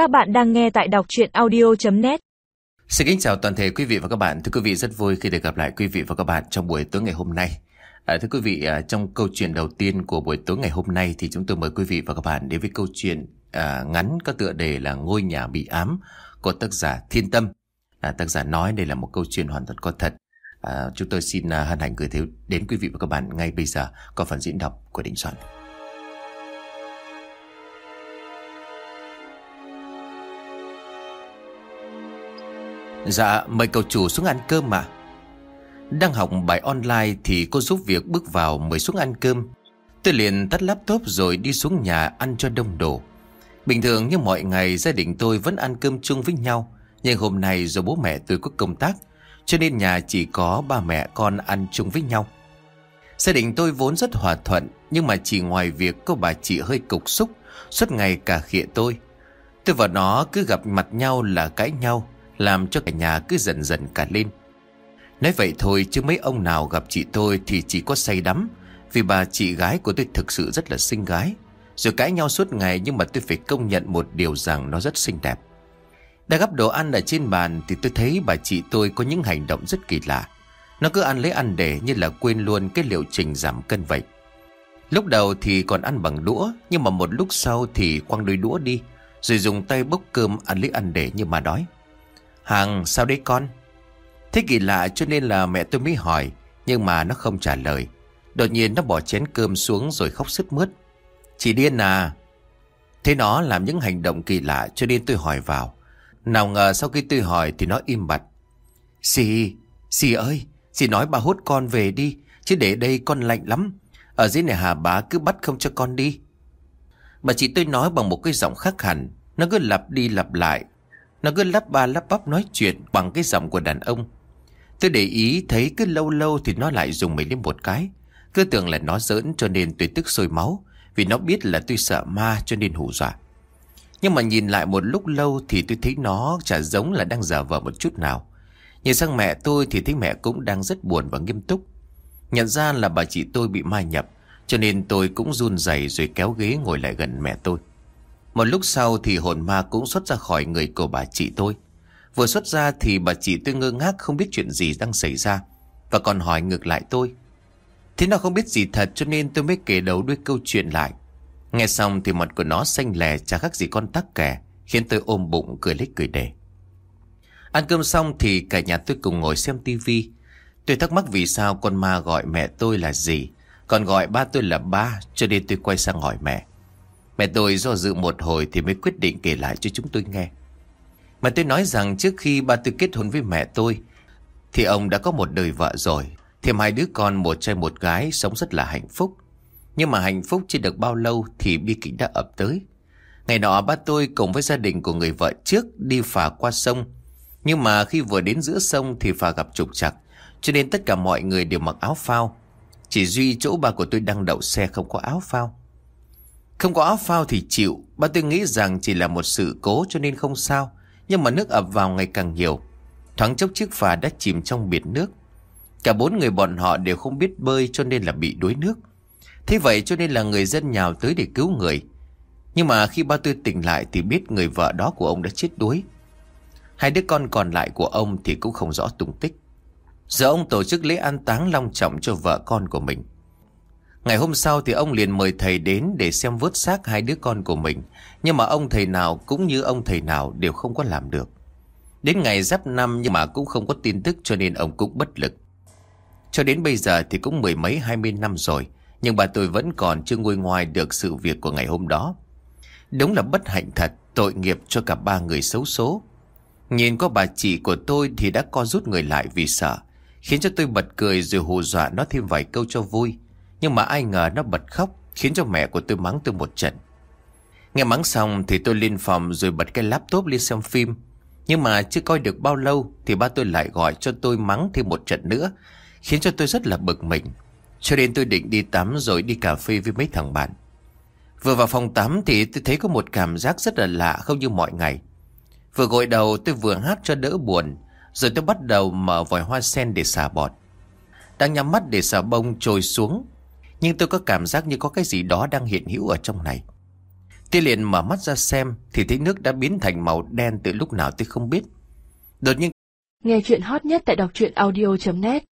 Các bạn đang nghe tại đọc chuyện audio.net Xin kính chào toàn thể quý vị và các bạn. Thưa quý vị rất vui khi được gặp lại quý vị và các bạn trong buổi tối ngày hôm nay. À, thưa quý vị, à, trong câu chuyện đầu tiên của buổi tối ngày hôm nay thì chúng tôi mời quý vị và các bạn đến với câu chuyện à, ngắn có tựa đề là Ngôi nhà bị ám của tác giả Thiên Tâm. À, tác giả nói đây là một câu chuyện hoàn toàn có thật. À, chúng tôi xin à, hân hạnh gửi tới đến quý vị và các bạn ngay bây giờ có phần diễn đọc của Đình Soạn. Dạ, mời cậu chủ xuống ăn cơm mà. Đang học bài online thì cô giúp việc bước vào mới xuống ăn cơm. Tôi liền tắt laptop rồi đi xuống nhà ăn cho đông đủ. Bình thường như mọi ngày gia đình tôi vẫn ăn cơm chung với nhau. Nhưng hôm nay do bố mẹ tôi có công tác cho nên nhà chỉ có ba mẹ con ăn chung với nhau. Gia đình tôi vốn rất hòa thuận nhưng mà chỉ ngoài việc cô bà chị hơi cục xúc suốt ngày cả khịa tôi. Tôi và nó cứ gặp mặt nhau là cãi nhau làm cho cả nhà cứ dần dần cả lên. Nói vậy thôi chứ mấy ông nào gặp chị tôi thì chỉ có say đắm, vì bà chị gái của tôi thực sự rất là xinh gái. Rồi cãi nhau suốt ngày nhưng mà tôi phải công nhận một điều rằng nó rất xinh đẹp. Đã gấp đồ ăn ở trên bàn thì tôi thấy bà chị tôi có những hành động rất kỳ lạ. Nó cứ ăn lấy ăn để như là quên luôn cái liệu trình giảm cân vậy. Lúc đầu thì còn ăn bằng đũa, nhưng mà một lúc sau thì quăng đôi đũa đi, rồi dùng tay bốc cơm ăn lấy ăn để như mà đói. Hằng sao đấy con? Thế kỳ lạ cho nên là mẹ tôi mới hỏi Nhưng mà nó không trả lời. Đột nhiên nó bỏ chén cơm xuống rồi khóc sứt mướt. Chị điên à Thế nó làm những hành động kỳ lạ cho nên tôi hỏi vào. Nào ngờ sau khi tôi hỏi thì nó im bặt. Dì, dì ơi Dì nói bà hút con về đi Chứ để đây con lạnh lắm. Ở dưới này hà bá cứ bắt không cho con đi. Bà chị tôi nói bằng một cái giọng khác hẳn Nó cứ lặp đi lặp lại nó cứ lắp ba lắp bắp nói chuyện bằng cái giọng của đàn ông. Tôi để ý thấy cứ lâu lâu thì nó lại dùng mình đến một cái. Cứ tưởng là nó giỡn cho nên tôi tức sôi máu. Vì nó biết là tôi sợ ma cho nên hù dọa. Nhưng mà nhìn lại một lúc lâu thì tôi thấy nó chả giống là đang giả vờ một chút nào. Nhìn sang mẹ tôi thì thấy mẹ cũng đang rất buồn và nghiêm túc. Nhận ra là bà chị tôi bị ma nhập. Cho nên tôi cũng run rẩy rồi kéo ghế ngồi lại gần mẹ tôi. Một lúc sau thì hồn ma cũng xuất ra khỏi người của bà chị tôi. Vừa xuất ra thì bà chị tôi ngơ ngác không biết chuyện gì đang xảy ra. Và còn hỏi ngược lại tôi. Thế nó không biết gì thật cho nên tôi mới kể đầu đuôi câu chuyện lại. Nghe xong thì mặt của nó xanh lè chả khác gì con tắc kè. Khiến tôi ôm bụng cười lít cười đề. Ăn cơm xong thì cả nhà tôi cùng ngồi xem tivi. Tôi thắc mắc vì sao con ma gọi mẹ tôi là gì. Còn gọi ba tôi là ba, cho nên tôi quay sang hỏi mẹ. Mẹ tôi do dự một hồi thì mới quyết định kể lại cho chúng tôi nghe. Mà tôi nói rằng trước khi ba tôi kết hôn với mẹ tôi, thì ông đã có một đời vợ rồi. Thêm hai đứa con, một trai, một gái, sống rất là hạnh phúc. Nhưng mà hạnh phúc chưa được bao lâu thì bi kịch đã ập tới. Ngày nọ, ba tôi cùng với gia đình của người vợ trước đi phà qua sông. Nhưng mà khi vừa đến giữa sông thì phà gặp trục trặc. Cho nên tất cả mọi người đều mặc áo phao. Chỉ duy chỗ ba của tôi đang đậu xe không có áo phao. Không có áo phao thì chịu, ba tôi nghĩ rằng chỉ là một sự cố cho nên không sao. Nhưng mà nước ập vào ngày càng nhiều. Thoáng chốc chiếc phà đã chìm trong biển nước. Cả bốn người bọn họ đều không biết bơi cho nên là bị đuối nước. Thế vậy cho nên là người dân nhào tới để cứu người. Nhưng mà khi ba tôi tỉnh lại thì biết người vợ đó của ông đã chết đuối. Hai đứa con còn lại của ông thì cũng không rõ tung tích. Giờ ông tổ chức lễ an táng long trọng cho vợ con của mình. Ngày hôm sau thì ông liền mời thầy đến để xem vớt xác hai đứa con của mình. Nhưng mà ông thầy nào cũng như ông thầy nào đều không có làm được. Đến ngày giáp năm nhưng mà cũng không có tin tức cho nên ông cũng bất lực. Cho đến bây giờ thì cũng mười mấy hai mươi năm rồi. Nhưng bà tôi vẫn còn chưa nguôi ngoài được sự việc của ngày hôm đó. Đúng là bất hạnh thật, tội nghiệp cho cả ba người xấu số. Nhìn có bà chị của tôi thì đã co rút người lại vì sợ. Khiến cho tôi bật cười rồi hù dọa nó thêm vài câu cho vui. Nhưng mà ai ngờ nó bật khóc, Khiến cho mẹ của tôi mắng tôi một trận. Nghe mắng xong thì tôi lên phòng Rồi bật cái laptop lên xem phim. Nhưng mà chưa coi được bao lâu Thì ba tôi lại gọi cho tôi mắng thêm một trận nữa, Khiến cho tôi rất là bực mình. Cho nên tôi định đi tắm rồi đi cà phê với mấy thằng bạn. Vừa vào phòng tắm thì tôi thấy có một cảm giác rất là lạ không như mọi ngày. Vừa gội đầu tôi vừa hát cho đỡ buồn, Rồi tôi bắt đầu mở vòi hoa sen để xả bọt. Đang nhắm mắt để xả bông trôi xuống nhưng tôi có cảm giác như có cái gì đó đang hiện hữu ở trong này. Tôi liền mở mắt ra xem, Thì thấy nước đã biến thành màu đen từ lúc nào tôi không biết. Đột nhiên Nghe chuyện hot nhất tại đọc truyện audio.net